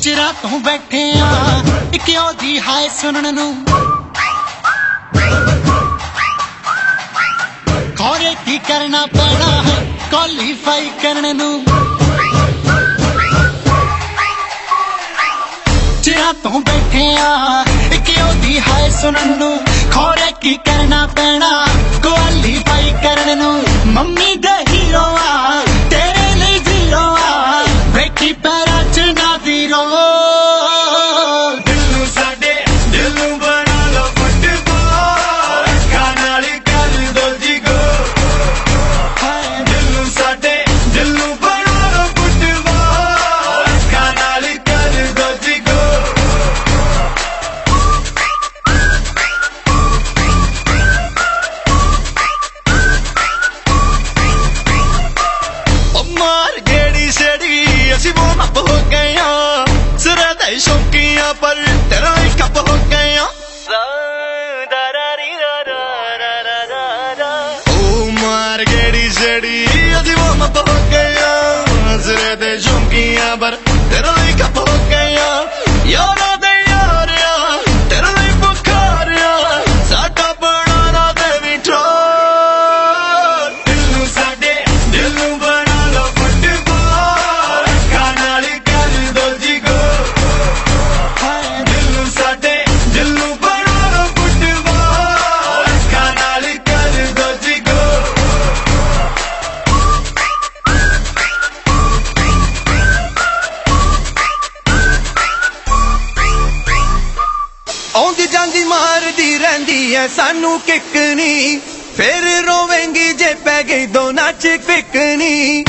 ਚਿਰਾ ਤੋਂ ਬੈਠੇ ਆ ਇਕਿਓ ਦੀ ਹਾਏ ਸੁਣਨ ਨੂੰ ਕੋਰੇ ਕੀ ਕਰਨਾ ਪੈਣਾ ਹੈ ਕੁਆਲੀਫਾਈ ਕਰਨ ਨੂੰ ਚਿਰਾ ਤੋਂ ਬੈਠੇ ਆ ਆਉਂਦੀ ਹੈ ਸੁਣਨ ਨੂੰ ਖੋਰੇ ਕੀ ਕਹਿਣਾ ਪੈਣਾ ਗੋਲੀ ਪਾਈ ਕਰਨ ਨੂੰ ਮੰਮੀ ਦੇ ਅਸੀਂ ਉਹ ਮੱਪ ਹੋ ਗਏ ਆ ਸਿਰੇ ਦੇ ਸ਼ੌਕੀਆਂ ਪਰ ਤੇਰਾ ਹੀ ਕੱਪ ਹੋ ਗਏ ਆ ਉਹ ਮਾਰ ਗੇੜੀ ਜੜੀ ਅਸੀਂ ਉਹ ਮੱਪ ਹੋ ਗਏ ਆ। ਸਿਰੇ ਦੇ ਸ਼ੌਕੀਆਂ ਪਰ ਆਉਂਦੀ ਜਾਂਦੀ ਮਾਰਦੀ ਰਹਿੰਦੀ ਐ, ਸਾਨੂੰ ਕਿੱਕਣੀ ਫੇਰ ਰੋਵੇਂਗੀ ਜੇ ਪੈ ਗਈ ਦੋਨਾਂ ਚ ਕਿੱਕਣੀ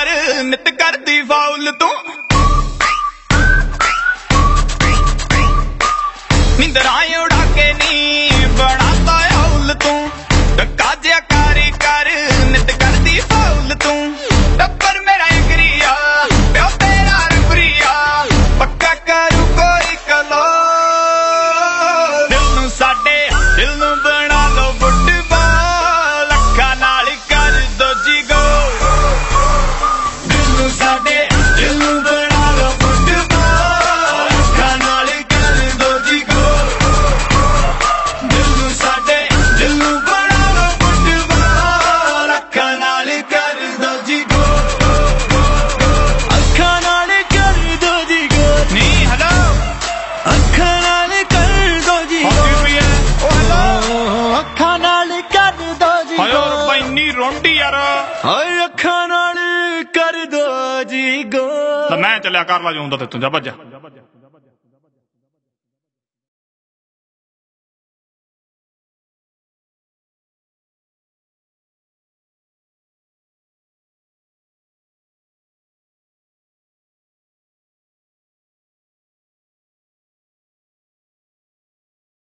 ਕਰ ਨਿਤ ਕਰਦੀ ਫਾਉਲ ਤੂੰ। ਨਿੰਦਰਾ ਹਾਏ ਅੱਖਾਂ ਨਾਲ ਕਰ ਜੀ ਗੋ। ਮੈਂ ਚੱਲਿਆ ਕਰ ਲਾ ਜੋਂ ਤੇ ਤੂੰ ਜਾ ਭੱਜ ਜਾ।